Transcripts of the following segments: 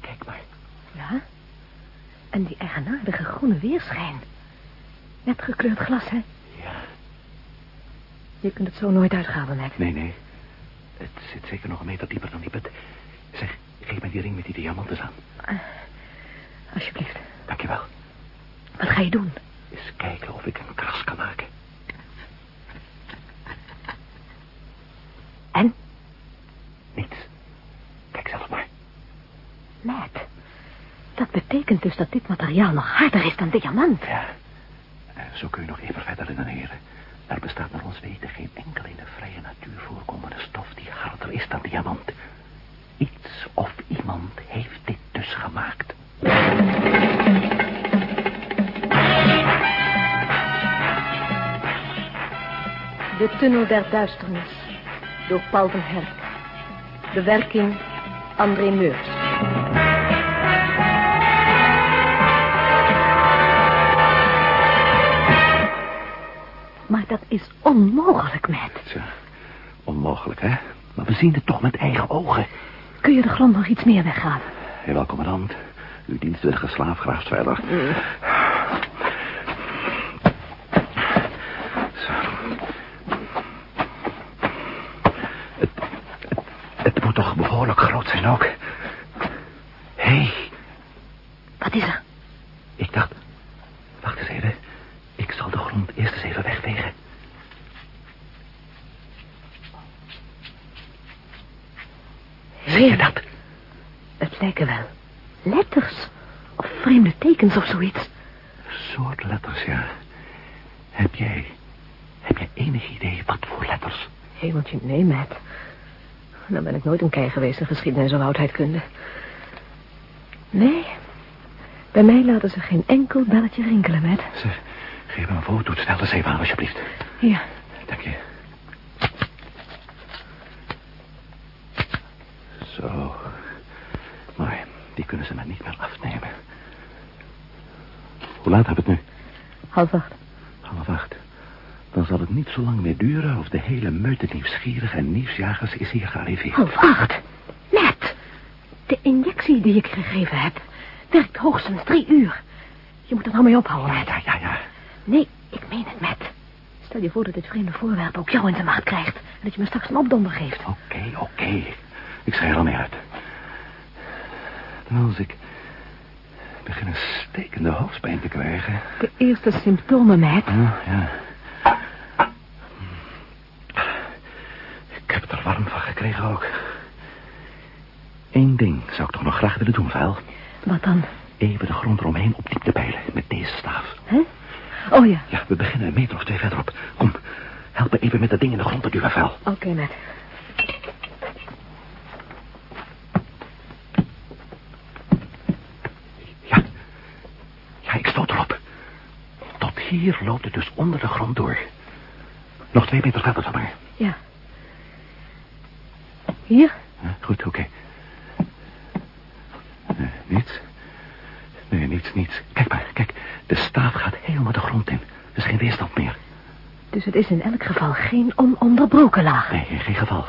Kijk maar. Ja? En die eigenaardige groene weerschijn. Net gekleurd glas, hè? Ja. Je kunt het zo nooit uithalen, Mac. Nee, nee. Het zit zeker nog een meter dieper dan die put. Zeg, geef mij die ring met die diamanten aan. Uh, alsjeblieft. Dankjewel. Wat ga je doen? Eens kijken of ik een kras kan maken. En? Niets. Kijk zelf maar. Dat betekent dus dat dit materiaal nog harder is dan diamant. Ja. Zo kun je nog even verder redeneren. Er bestaat naar ons weten geen enkel in de vrije natuur voorkomende stof die harder is dan diamant. Iets of iemand heeft dit dus gemaakt. De Tunnel der Duisternis. Door Paul van Herk. Bewerking André Meurs. Maar dat is onmogelijk, Matt. Tja, onmogelijk, hè? Maar we zien het toch met eigen ogen. Kun je de grond nog iets meer weghalen? Jawel, commandant. Uw dienstwillige slaaf graaf Zwijler. Mm. Zo. Het, het, het moet toch behoorlijk groot zijn ook. Hé, hey, Wat is er? ik dacht... Wacht eens even. Ik zal de grond eerst eens even wegvegen. Zie je dat? Het lijken wel letters. Of vreemde tekens of zoiets. soort letters, ja. Heb jij... Heb jij enig idee wat voor letters? Hemeltje, nee, Matt. Dan ben ik nooit een kei geweest in geschiedenis of oudheidkunde. Nee. Bij mij laten ze geen enkel belletje rinkelen, Matt. Zeg, geef me een foto. Snel eens even aan, alsjeblieft. Hier. Dank je. Zo. Maar die kunnen ze me niet meer afnemen. Hoe laat we het nu? Half acht. Half acht. Dan zal het niet zo lang meer duren of de hele meute nieuwsgierige en nieuwsjagers is hier gearriveerd. Half acht. Matt. De injectie die ik gegeven heb werkt hoogstens drie uur. Je moet er nou mee ophouden, Ja, ja, ja, ja. Nee, ik meen het, Matt. Stel je voor dat dit vreemde voorwerp ook jou in de maat krijgt. En dat je me straks een opdonder geeft. Oké, oké. Ik schrijf er al mee uit. Dan als ik begin een stekende hoofdpijn te krijgen. De eerste symptomen, Matt. Ja, ja. Ik heb het er warm van gekregen ook. Eén ding zou ik toch nog graag willen doen, vuil. Wat dan? Even de grond eromheen op diepte peilen met deze staaf. Hè? Oh ja. Ja, we beginnen een meter of twee verderop. Kom, help me even met dat ding in de grond te duwen, vuil. Oké, Matt. Ja. Ja, ik stoot erop. Tot hier loopt het dus onder de grond door. Nog twee meter verder dan maar. Ja. Hier? Ja, goed, oké. Nee, niets. Nee, niets, niets. Kijk maar, kijk. De staaf gaat helemaal de grond in. Er is geen weerstand meer. Dus het is in elk geval geen ononderbroken laag. Nee, in geen geval.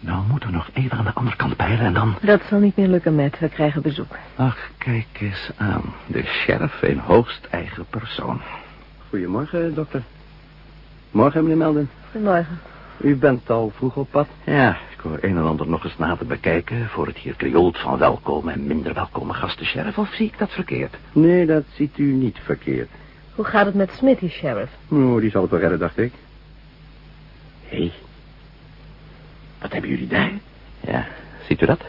Nou moeten we nog even aan de andere kant peilen en dan... Dat zal niet meer lukken, Matt. We krijgen bezoek. Ach, kijk eens aan. De sheriff in hoogst eigen persoon. Goedemorgen, dokter. Morgen, meneer Melden. Goedemorgen. U bent al vroeg op pad. Ja, ik hoor een en ander nog eens na te bekijken... voor het hier krioelt van welkome en minder welkome gasten, sheriff. Of zie ik dat verkeerd? Nee, dat ziet u niet verkeerd. Hoe gaat het met Smithy, sheriff? Oh, die zal het wel redden, dacht ik. Hé, hey, wat hebben jullie daar? Ja, ziet u dat?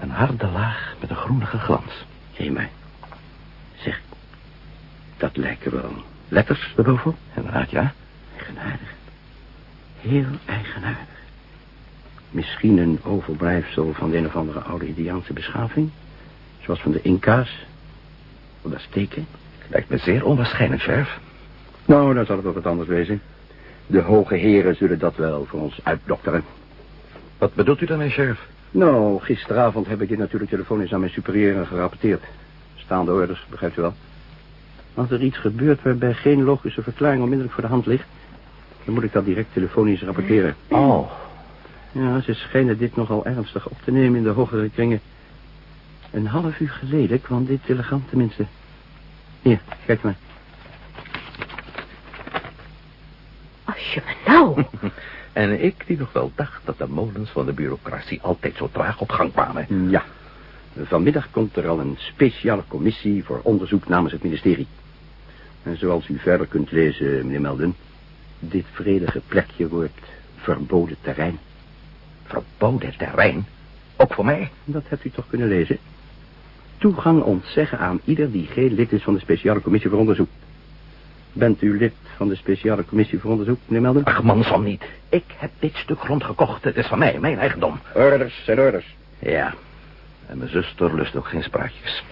Een harde laag met een groenige glans. Hé, maar... Zeg, dat lijken wel letters erbovenop. Inderdaad, ja. Eigenaardig. Heel eigenaardig. Misschien een overblijfsel van de een of andere oude Indiaanse beschaving. Zoals van de Inca's. Of de Azteken. Lijkt me zeer onwaarschijnlijk, sheriff. Nou, dan zal het wel wat anders wezen. De hoge heren zullen dat wel voor ons uitdokteren. Wat bedoelt u daarmee, sheriff? Nou, gisteravond heb ik dit natuurlijk telefonisch aan mijn superieuren gerapporteerd. Staande orders, begrijpt u wel. Als er iets gebeurt waarbij geen logische verklaring onmiddellijk voor de hand ligt... dan moet ik dat direct telefonisch rapporteren. Oh. Ja, ze schijnen dit nogal ernstig op te nemen in de hogere kringen. Een half uur geleden kwam dit telegram tenminste. Hier, kijk maar. Als je me nou... En ik die nog wel dacht dat de molens van de bureaucratie altijd zo traag op gang kwamen. Ja. Vanmiddag komt er al een speciale commissie voor onderzoek namens het ministerie. En zoals u verder kunt lezen, meneer Melden... dit vredige plekje wordt verboden terrein. Verboden terrein? Ook voor mij? Dat hebt u toch kunnen lezen? Toegang ontzeggen aan ieder die geen lid is van de speciale commissie voor onderzoek. Bent u lid van de speciale commissie voor onderzoek, meneer Melden? Ach, man, van niet. Ik heb dit stuk grond gekocht. Het is van mij, mijn eigendom. Orders zijn orders. Ja, en mijn zuster lust ook geen spraakjes.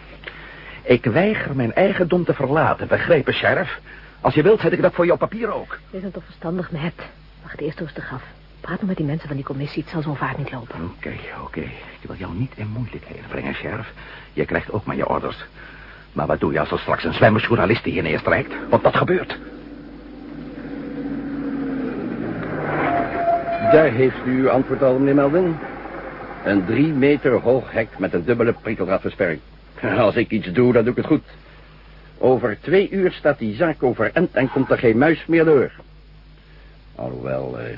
Ik weiger mijn eigendom te verlaten, begrepen, sheriff? Als je wilt, zet ik dat voor je op papier ook. Je bent toch verstandig, Matt. Wacht eerst rustig af. Praat nog met die mensen van die commissie. Het zal zo vaart niet lopen. Oké, oké. Ik wil jou niet in moeilijkheden brengen, sheriff. Je krijgt ook maar je orders. Maar wat doe je als er straks een zwemmersjournalist hier neerstrijkt? Want dat gebeurt. Daar heeft u uw antwoord al, meneer Melvin. Een drie meter hoog hek met een dubbele prikkeldraadversperring. Als ik iets doe, dan doe ik het goed. Over twee uur staat die zaak overend en komt er geen muis meer door. Alhoewel, eh,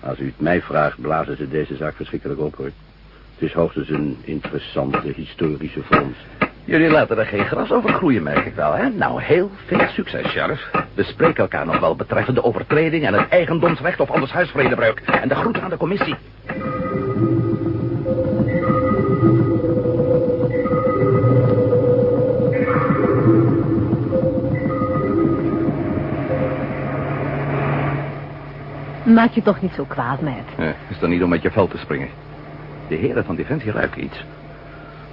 als u het mij vraagt, blazen ze deze zaak verschrikkelijk op, hoor. Het is hoogstens een interessante historische vondst. Jullie laten er geen gras over groeien, merk ik wel, hè? Nou, heel veel succes, sheriff. We spreken elkaar nog wel betreffende overtreding en het eigendomsrecht of anders huisvredebreuk. En de groeten aan de commissie. Maak je toch niet zo kwaad, Matt. Ja, is dan niet om met je vel te springen. De heren van Defensie ruiken iets.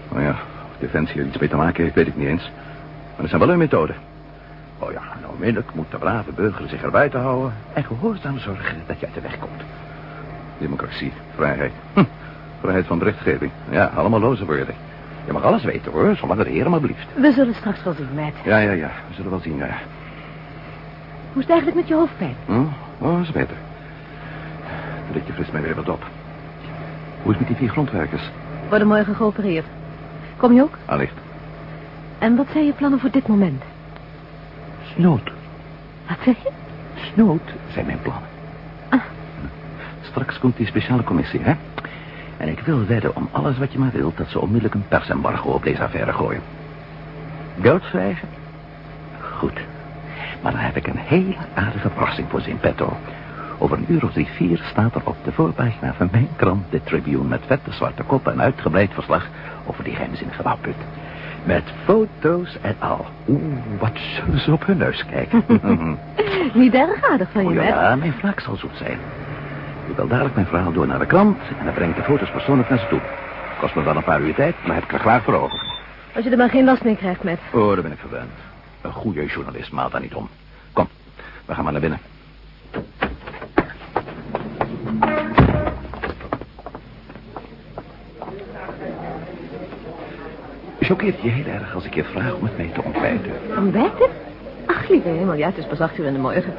Oh ja, of Defensie er iets mee te maken heeft, weet ik niet eens. Maar dat zijn wel hun methoden. Oh ja, en onmiddellijk moet de brave burger zich erbuiten houden... en gehoorzaam zorgen dat je uit de weg komt. Democratie, vrijheid. Hm, vrijheid van berichtgeving. Ja, allemaal loze woorden. Je mag alles weten, hoor, zolang het heren maar blieft. We zullen straks wel zien, Matt. Ja, ja, ja, we zullen wel zien, ja. Hoe is het eigenlijk met je hoofdpijn? Hm? Oh, is beter. Druk je fris mij weer wat op. Hoe is het met die vier grondwerkers? Worden morgen geopereerd. Kom je ook? Allicht. En wat zijn je plannen voor dit moment? Snood. Wat zeg je? Snood zijn mijn plannen. Ah. Straks komt die speciale commissie, hè? En ik wil wedden om alles wat je maar wilt... dat ze onmiddellijk een persembargo op deze affaire gooien. Doodzwijgen? Goed. Maar dan heb ik een hele aardige verrassing voor ze in petto. Over een uur of drie, vier staat er op de voorpagina van mijn krant... de Tribune met vette zwarte kop en uitgebreid verslag... over die geheimzinnige waput. Met foto's en al. Oeh, wat zullen ze op hun neus kijken. Niet erg aardig van je, Oh Matt. ja, mijn wraak zal zoet zijn. Ik wil dadelijk mijn verhaal door naar de krant... en dan breng ik de foto's persoonlijk naar ze toe. Kost me wel een paar uur tijd, maar heb ik er graag voor over. Als je er maar geen last mee krijgt, Matt. Oh, daar ben ik verwend. Een goede journalist maalt daar niet om. Kom, we gaan maar naar binnen. Choqueert je heel erg als ik je vraag om met mij te ontbijten? Ontbijten? Ach, lieve hemel, ja, het is pas acht uur in de morgen.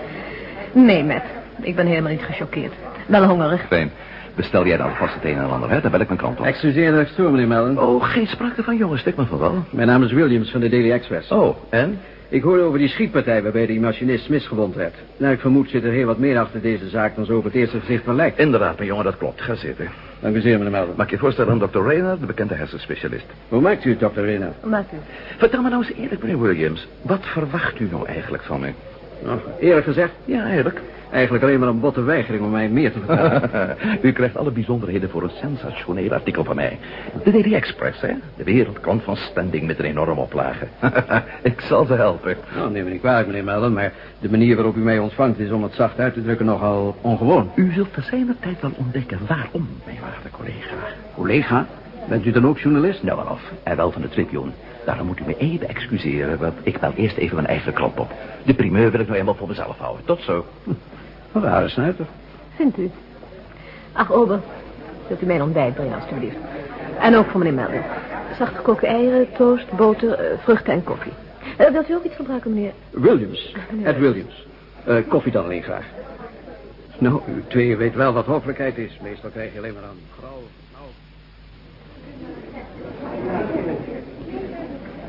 Nee, Matt, ik ben helemaal niet gechoqueerd. Wel hongerig. Fijn. Bestel jij dan vast het een en ander, hè? Dan bel ik mijn krant op. Excuseer dat ik stoor, meneer Melden. Oh, geen sprake van jongens, stik me van wel. Mijn naam is Williams van de Daily Express. Oh, en? Ik hoorde over die schietpartij waarbij die machinist Smith gewond werd. Nou, ik vermoed zit er heel wat meer achter deze zaak dan zo op het eerste gezicht van lijkt. Inderdaad, mijn jongen, dat klopt. Ga zitten. Dank u zeer, meneer Melden. Mag ik je voorstellen aan Dr. Rayner, de bekende hersenspecialist. Hoe maakt u het, dokter Rena? Maakt u. Vertel me nou eens eerlijk, meneer Williams. Wat verwacht u nou eigenlijk van me? Nou, eerlijk gezegd, Ja, eerlijk. eigenlijk alleen maar een botte weigering om mij meer te vertellen. u krijgt alle bijzonderheden voor een sensationeel artikel van mij. De Daily Express, hè? De wereldkrant van standing met een enorme oplage. ik zal ze helpen. nou, neem me niet kwalijk, meneer Melden, maar de manier waarop u mij ontvangt is om het zacht uit te drukken nogal ongewoon. U zult te zijner tijd wel ontdekken waarom, mijn waarde collega. Collega, bent u dan ook journalist? Nou wel af, en wel van de Tribune. Daarom moet u me even excuseren, want ik bel eerst even mijn eigen krant op. De primeur wil ik nou eenmaal voor mezelf houden. Tot zo. Een rare snuiter. Vindt u? Ach, Ober, wilt u mijn ontbijt brengen, alstublieft. En ook voor meneer Melden. Zacht gekookte eieren, toast, boter, eh, vruchten en koffie. Eh, wilt u ook iets gebruiken, meneer? Williams. Meneer Ed Williams. Eh, koffie dan alleen graag. Nou, u tweeën weet wel wat hoffelijkheid is. Meestal krijg je alleen maar aan grauw.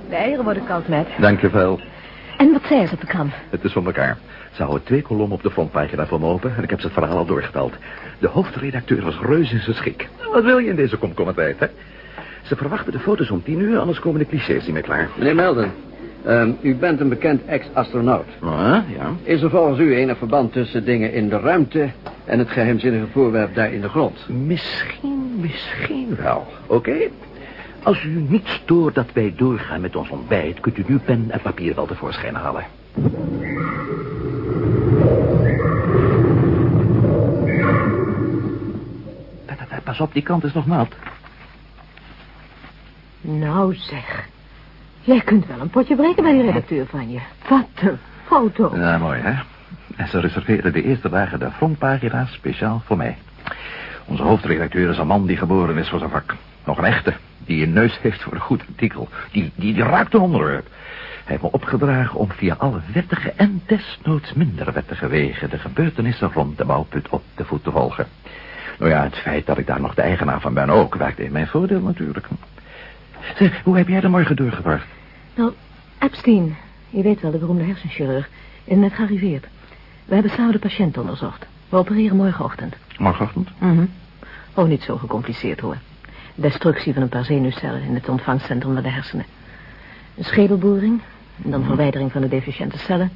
De eieren worden koud, met. Dankjewel. En wat zei ze op de krant? Het is van elkaar. Ze houden twee kolommen op de frontpagina van me open... en ik heb ze het verhaal al doorgeteld. De hoofdredacteur was reus in zijn schik. Wat wil je in deze komkommertijd, hè? Ze verwachten de foto's om tien uur, anders komen de clichés niet meer klaar. Meneer Melden, ehm, u bent een bekend ex-astronaut. Ah, ja. Is er volgens u enig verband tussen dingen in de ruimte... en het geheimzinnige voorwerp daar in de grond? Misschien, misschien wel. Oké? Als u niet stoort dat wij doorgaan met ons ontbijt... kunt u nu pen en papier wel tevoorschijn halen. Pa- pa- pa- Pas op, die kant is nog nat. Nou, zeg. Jij kunt wel een potje breken bij die redacteur van je. Wat een foto. Ja, mooi, hè? En ze reserveren de eerste dagen de frontpagina speciaal voor mij. Onze hoofdredacteur is een man die geboren is voor zijn vak. Nog een echte, die een neus heeft voor een goed artikel. Die, die, die raakt een onderwerp. Hij heeft me opgedragen om via alle wettige en desnoods minder wettige wegen... de gebeurtenissen rond de bouwput op de voet te volgen. Nou ja, het feit dat ik daar nog de eigenaar van ben ook... werkt in mijn voordeel natuurlijk. Zeg, hoe heb jij de morgen doorgebracht? Nou, Epstein, je weet wel, de beroemde hersenchirurg, is net gearriveerd. We hebben samen de patiënt onderzocht. We opereren morgenochtend. Morgenochtend? Mhm. Oh, niet zo gecompliceerd hoor. Destructie van een paar zenuwcellen in het ontvangstcentrum van de hersenen. Een schedelboring, en dan verwijdering van de deficiënte cellen.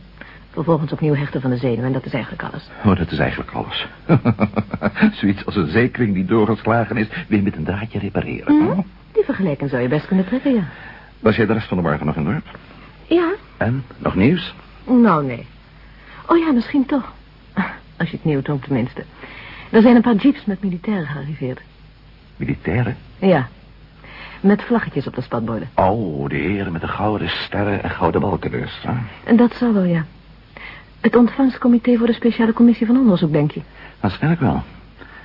Vervolgens opnieuw hechten van de zenuw en dat is eigenlijk alles. Oh, dat is eigenlijk alles. Zoiets als een zekering die doorgeslagen is, weer met een draadje repareren. Mhm. Die vergelijking zou je best kunnen trekken, ja. Was jij de rest van de morgen nog in dorp? Ja? En, nog nieuws? Nou, nee. Oh ja, misschien toch. Als je het nieuw toont tenminste. Er zijn een paar jeeps met militairen gearriveerd. Militairen? Ja. Met vlaggetjes op de spatborden. Oh, de heren met de gouden sterren en gouden balken dus. hè? Dat zal wel, ja. Het ontvangstcomité voor de speciale commissie van onderzoek, denk je? Waarschijnlijk wel.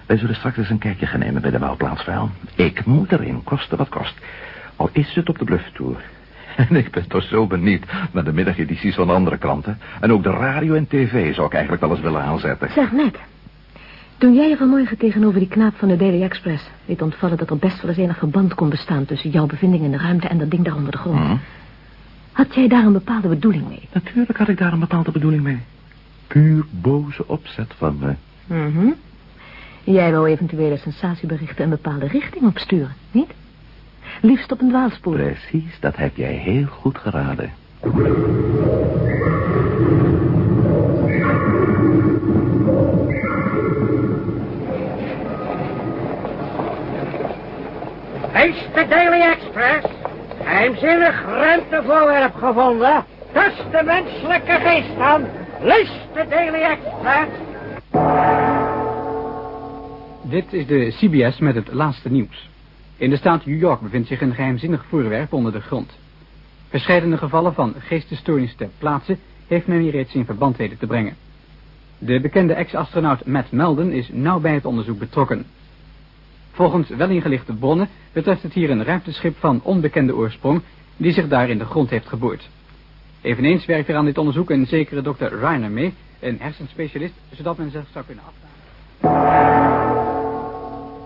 Wij zullen straks eens een kijkje gaan nemen bij de bouwplaatsvuil. Ik moet erin, koste wat kost. Al is het op de blufftour. En ik ben toch zo benieuwd naar de middagedities van andere kranten. En ook de radio en tv zou ik eigenlijk wel eens willen aanzetten. Zeg, Mac. Toen jij je vanmorgen tegenover die knaap van de Daily Express... liet ontvallen dat er best wel eens enig verband kon bestaan... tussen jouw bevinding in de ruimte en dat ding daar onder de grond... Had jij daar een bepaalde bedoeling mee? Natuurlijk had ik daar een bepaalde bedoeling mee. Puur boze opzet van me. Mhm. Jij wou eventuele sensatieberichten een bepaalde richting opsturen, niet? Liefst op een dwaalspoor. Precies, dat heb jij heel goed geraden. Geheimzinnig ruimtevoorwerp gevonden? Tussen de menselijke geest aan. Lees de Daily Express. Dit is de CBS met het laatste nieuws. In de staat New York bevindt zich een geheimzinnig voorwerp onder de grond. Verscheidene gevallen van geestesstoornis ter plaatse heeft men hier reeds in verband weten te brengen. De bekende ex-astronaut Matt Melden is nauw bij het onderzoek betrokken. Volgens wel ingelichte bronnen betreft het hier een ruimteschip van onbekende oorsprong die zich daar in de grond heeft geboord. Eveneens werkt er aan dit onderzoek een zekere Dr. Reiner mee, een hersenspecialist, zodat men zich zou kunnen afvragen.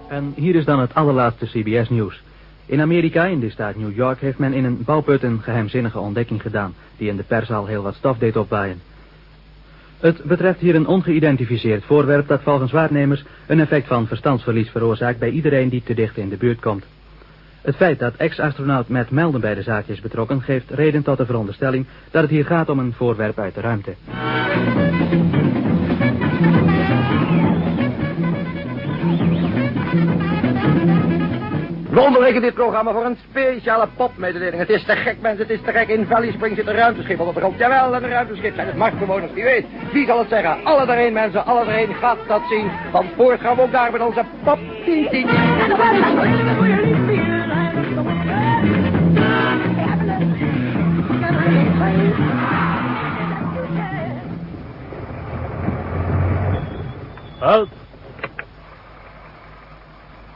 En hier is dan het allerlaatste CBS-nieuws. In Amerika, in de staat New York, heeft men in een bouwput een geheimzinnige ontdekking gedaan... die in de pers al heel wat stof deed opwaaien. Het betreft hier een ongeïdentificeerd voorwerp dat volgens waarnemers... een effect van verstandsverlies veroorzaakt bij iedereen die te dicht in de buurt komt. Het feit dat ex-astronaut Matt Melden bij de zaak is betrokken... geeft reden tot de veronderstelling dat het hier gaat om een voorwerp uit de ruimte. We onderbreken dit programma voor een speciale popmededeling. Het is te gek, mensen. Het is te gek. In Valley Springs zit een ruimteschip op de grond. Jawel, een ruimteschip zijn het marktbewoners. Wie weet. Wie zal het zeggen? Alle erheen, mensen. Alle erheen. Gaat dat zien. Van voort gaan we ook daar met onze pop. Tien!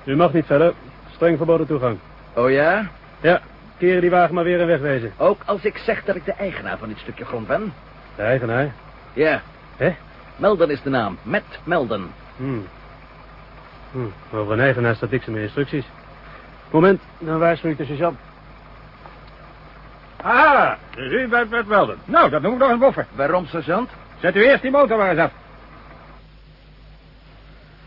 U mag niet verder. Streng verboden toegang. Oh ja? Ja, keren die wagen maar weer en wegwezen. Ook als ik zeg dat ik de eigenaar van dit stukje grond ben? De eigenaar. Ja. Hè? Melden is de naam. Met Melden. Hmm. Hmm. Over een eigenaar staat niks in mijn instructies. Moment, dan waarschuw ik de sergeant. Ah, dus u bent met Melden. Nou, dat noem ik nog een boffer. Waarom, sergeant? Zet u eerst die motor maar eens af.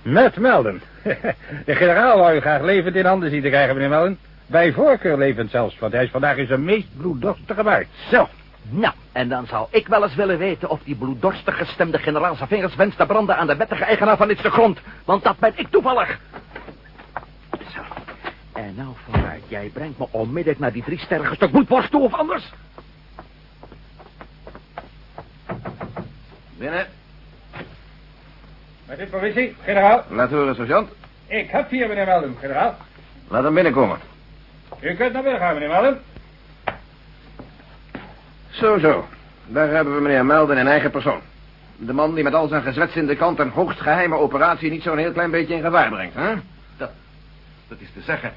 Met Melden. De generaal wou u graag levend in handen zien te krijgen, meneer Melden. Bij voorkeur levend zelfs, want hij is vandaag in zijn meest bloeddorstige buik. Zo. Nou, en dan zou ik wel eens willen weten of die bloeddorstig gestemde generaal zijn vingers wenst te branden aan de wettige eigenaar van dit grond. Want dat ben ik toevallig. Zo. En nou vooruit, jij brengt me onmiddellijk naar die drie sterrige stuk bloedworst toe of anders. Binnen. Met dit provincie, generaal. Laat horen, sergeant. Ik heb hier meneer Melden, generaal. Laat hem binnenkomen. U kunt naar binnen gaan, meneer Melden. Zo, zo. Daar hebben we meneer Melden in eigen persoon. De man die met al zijn gezwets in de kant een hoogst geheime operatie niet zo'n heel klein beetje in gevaar brengt, hè? Dat, dat is te zeggen.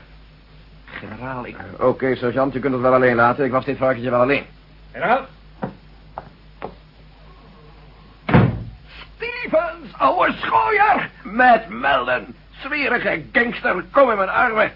Generaal, ik... Oké, sergeant, je kunt het wel alleen laten. Ik was dit varkentje wel alleen. Generaal. Ouwe schooier! Met Melden. Zwierige gangster, kom in mijn armen.